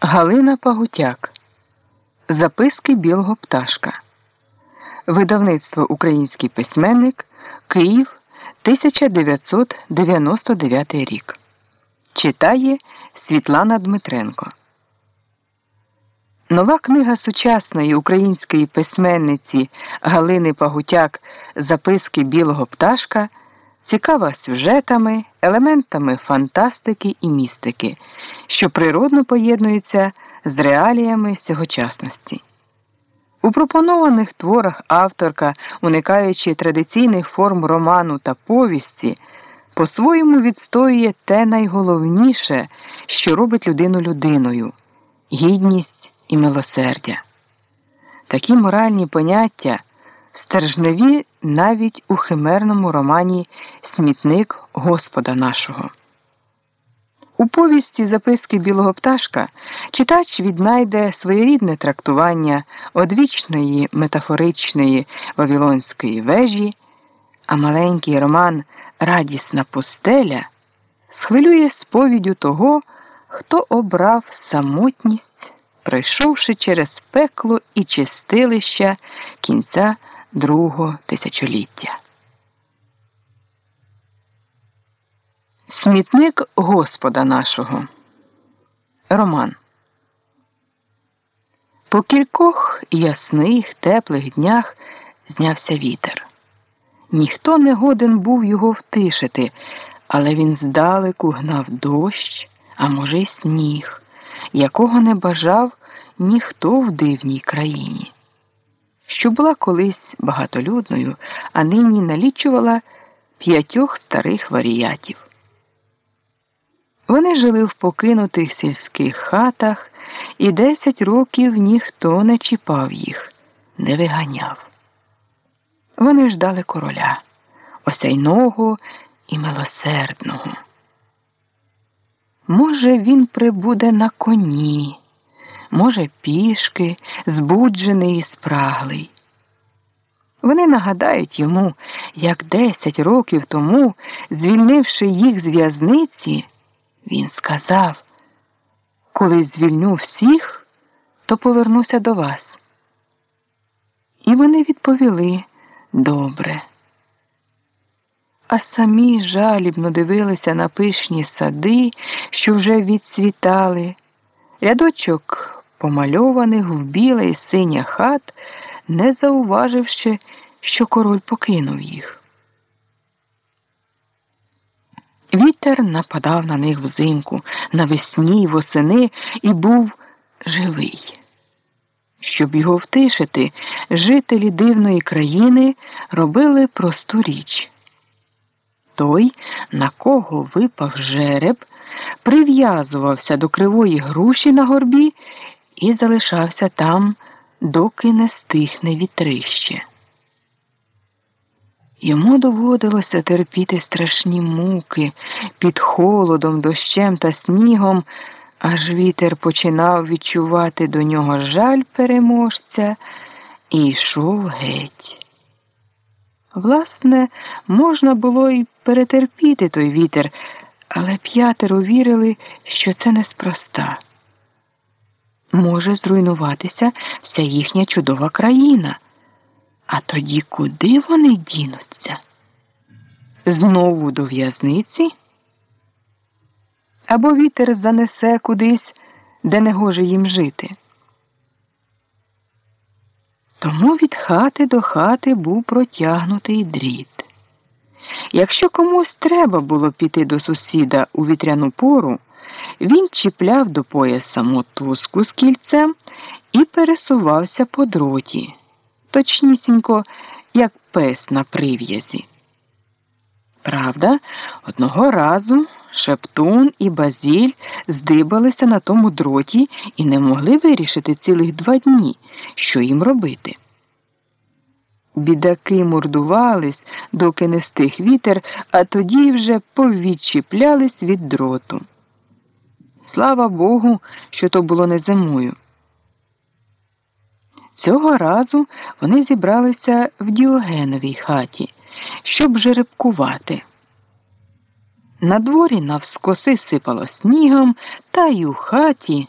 Галина Пагутяк. Записки білого пташка. Видавництво Український письменник Київ 1999 рік. Читає Світлана Дмитренко. Нова книга сучасної української письменниці Галини Пагутяк Записки білого пташка цікава сюжетами, елементами фантастики і містики, що природно поєднуються з реаліями сьогочасності. У пропонованих творах авторка, уникаючи традиційних форм роману та повісті, по-своєму відстоює те найголовніше, що робить людину людиною гідність і милосердя. Такі моральні поняття стержневі навіть у химерному романі Смітник Господа нашого. У повісті записки білого пташка читач віднайде своєрідне трактування одвічної метафоричної вавилонської вежі, а маленький роман Радісна пустеля схвилює сповіддю того, хто обрав самотність, пройшовши через пекло і чистилища кінця другого тисячоліття. Смітник Господа нашого. Роман. По кількох ясних, теплих днях знявся вітер. Ніхто не годен був його втишити, але він здалеку гнав дощ, а може, й сніг, якого не бажав ніхто в дивній країні що була колись багатолюдною, а нині налічувала п'ятьох старих варіятів. Вони жили в покинутих сільських хатах, і десять років ніхто не чіпав їх, не виганяв. Вони ждали короля, осяйного і милосердного. Може, він прибуде на коні може, пішки, збуджений і спраглий. Вони нагадають йому, як десять років тому, звільнивши їх з в'язниці, він сказав коли звільню всіх, то повернуся до вас. І вони відповіли добре. А самі жалібно дивилися на пишні сади, що вже відцвітали, рядочок помальованих в біле і синє хат, не зауваживши, що король покинув їх. Вітер нападав на них взимку, навесні й восени і був живий. Щоб його втишити, жителі дивної країни робили просту річ. Той, на кого випав жереб, прив'язувався до кривої груші на горбі і залишався там, доки не стихне вітрище. Йому доводилося терпіти страшні муки під холодом, дощем та снігом, аж вітер починав відчувати до нього жаль переможця і йшов геть. Власне, можна було й перетерпіти той вітер, але п'ятеро вірили, що це неспроста може зруйнуватися вся їхня чудова країна. А тоді куди вони дінуться? Знову до в'язниці? Або вітер занесе кудись, де не гоже їм жити. Тому від хати до хати був протягнутий дріт. Якщо комусь треба було піти до сусіда у вітряну пору, він чіпляв до пояса мотузку з кільцем і пересувався по дроті, точнісінько, як пес на прив'язі. Правда, одного разу Шептун і Базіль здибалися на тому дроті і не могли вирішити цілих два дні, що їм робити. Бідаки мордувались, доки не стих вітер, а тоді вже повідчіплялись від дроту. Слава Богу, що то було не зимою. Цього разу вони зібралися в Діогеновій хаті, щоб жеребкувати. На дворі навскоси сипало снігом, та й у хаті.